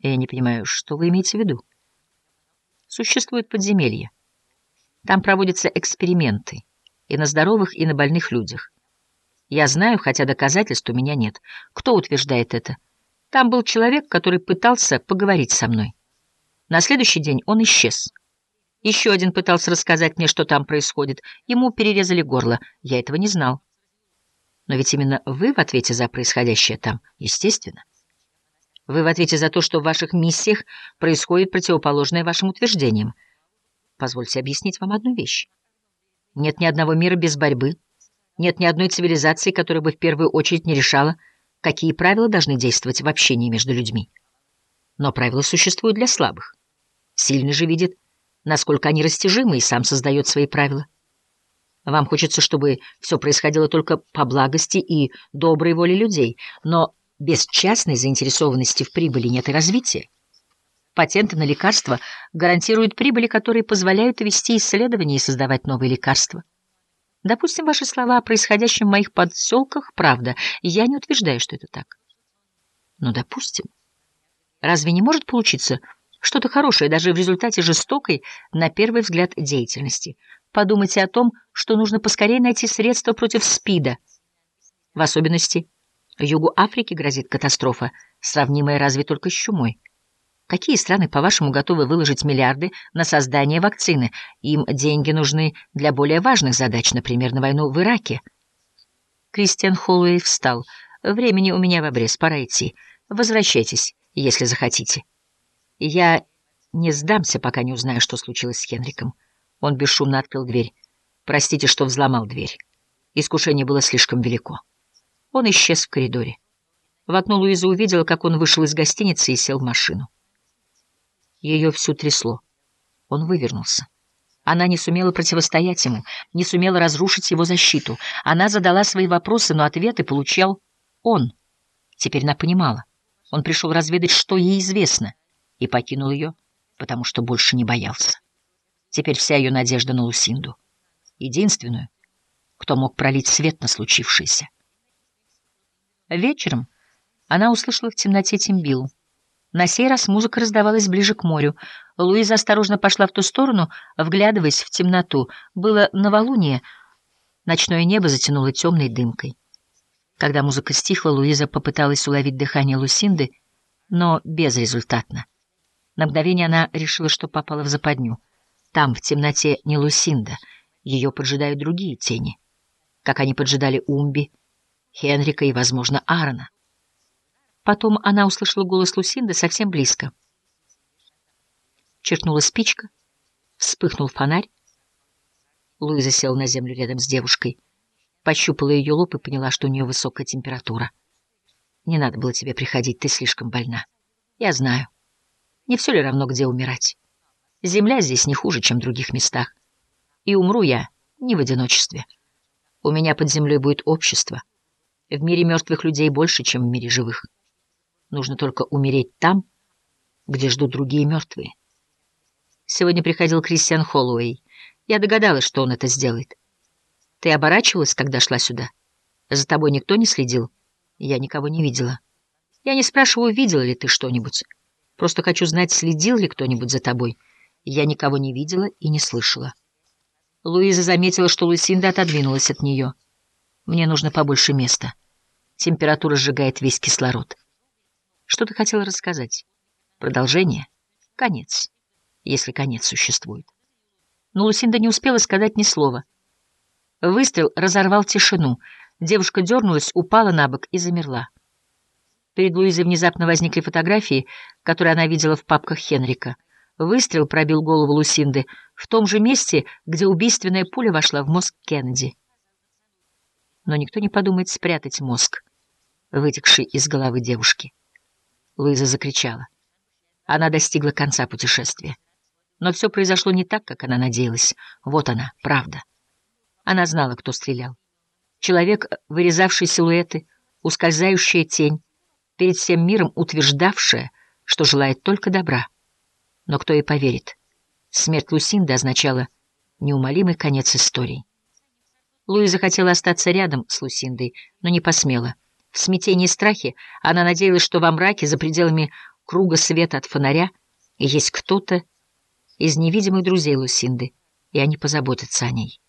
Я не понимаю, что вы имеете в виду? Существует подземелье. Там проводятся эксперименты и на здоровых, и на больных людях. Я знаю, хотя доказательств у меня нет. Кто утверждает это? Там был человек, который пытался поговорить со мной. На следующий день он исчез. Еще один пытался рассказать мне, что там происходит. Ему перерезали горло. Я этого не знал. Но ведь именно вы в ответе за происходящее там, естественно. Вы в ответе за то, что в ваших миссиях происходит противоположное вашим утверждениям. Позвольте объяснить вам одну вещь. Нет ни одного мира без борьбы, нет ни одной цивилизации, которая бы в первую очередь не решала, какие правила должны действовать в общении между людьми. Но правила существуют для слабых. Сильный же видит, насколько они растяжимы, и сам создает свои правила. Вам хочется, чтобы все происходило только по благости и доброй воле людей, но без частной заинтересованности в прибыли нет и развития. Патенты на лекарства гарантируют прибыли, которые позволяют вести исследования и создавать новые лекарства. Допустим, ваши слова о происходящем в моих подселках — правда, я не утверждаю, что это так. Но допустим. Разве не может получиться что-то хорошее даже в результате жестокой, на первый взгляд, деятельности? Подумайте о том, что нужно поскорее найти средства против СПИДа. В особенности Югу Африки грозит катастрофа, сравнимая разве только с чумой. Какие страны, по-вашему, готовы выложить миллиарды на создание вакцины? Им деньги нужны для более важных задач, например, на войну в Ираке. Кристиан Холлоуэй встал. «Времени у меня в обрез, пора идти. Возвращайтесь, если захотите». «Я не сдамся, пока не узнаю, что случилось с Хенриком». Он бесшумно открыл дверь. «Простите, что взломал дверь. Искушение было слишком велико». Он исчез в коридоре. В окно Луиза увидела, как он вышел из гостиницы и сел в машину. Ее всю трясло. Он вывернулся. Она не сумела противостоять ему, не сумела разрушить его защиту. Она задала свои вопросы, но ответы получал он. Теперь она понимала. Он пришел разведать, что ей известно, и покинул ее, потому что больше не боялся. Теперь вся ее надежда на Лусинду. Единственную, кто мог пролить свет на случившееся. Вечером она услышала в темноте Тимбилу. На сей раз музыка раздавалась ближе к морю. Луиза осторожно пошла в ту сторону, вглядываясь в темноту. Было новолуние. Ночное небо затянуло темной дымкой. Когда музыка стихла, Луиза попыталась уловить дыхание Лусинды, но безрезультатно. На мгновение она решила, что попала в западню. Там, в темноте, не Лусинда. Ее поджидают другие тени. Как они поджидали Умби, Хенрика и, возможно, Аарона. Потом она услышала голос Лусинды совсем близко. Черкнула спичка, вспыхнул фонарь. Луиза села на землю рядом с девушкой, пощупала ее лоб и поняла, что у нее высокая температура. «Не надо было тебе приходить, ты слишком больна. Я знаю. Не все ли равно, где умирать? Земля здесь не хуже, чем в других местах. И умру я не в одиночестве. У меня под землей будет общество. В мире мертвых людей больше, чем в мире живых. Нужно только умереть там, где ждут другие мертвые. Сегодня приходил Кристиан Холлоуэй. Я догадалась, что он это сделает. Ты оборачивалась, когда шла сюда? За тобой никто не следил? Я никого не видела. Я не спрашиваю, видела ли ты что-нибудь. Просто хочу знать, следил ли кто-нибудь за тобой. Я никого не видела и не слышала. Луиза заметила, что Лусинда отодвинулась от нее. Мне нужно побольше места. Температура сжигает весь кислород. Что ты хотела рассказать? Продолжение? Конец, если конец существует. Но Лусинда не успела сказать ни слова. Выстрел разорвал тишину. Девушка дернулась, упала на бок и замерла. Перед Луизой внезапно возникли фотографии, которые она видела в папках Хенрика. Выстрел пробил голову Лусинды в том же месте, где убийственная пуля вошла в мозг Кеннеди. Но никто не подумает спрятать мозг, вытекший из головы девушки. Луиза закричала. Она достигла конца путешествия. Но все произошло не так, как она надеялась. Вот она, правда. Она знала, кто стрелял. Человек, вырезавший силуэты, ускользающая тень, перед всем миром утверждавшая, что желает только добра. Но кто ей поверит? Смерть Лусинды означала неумолимый конец истории. Луиза хотела остаться рядом с Лусиндой, но не посмела. В смятении и страхе она надеялась, что во мраке за пределами круга света от фонаря, есть кто-то из невидимых друзей Лусинды, и они позаботятся о ней.